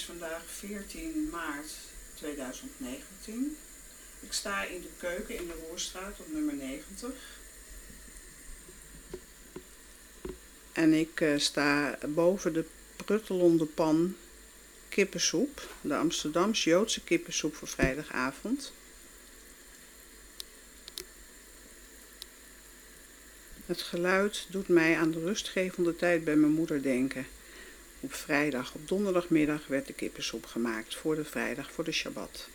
is vandaag 14 maart 2019. Ik sta in de keuken in de Roerstraat op nummer 90. En ik uh, sta boven de pruttelonde pan kippensoep. De Amsterdamse Joodse kippensoep voor vrijdagavond. Het geluid doet mij aan de rustgevende tijd bij mijn moeder denken. Op vrijdag, op donderdagmiddag werd de kippensoep gemaakt voor de vrijdag, voor de Shabbat.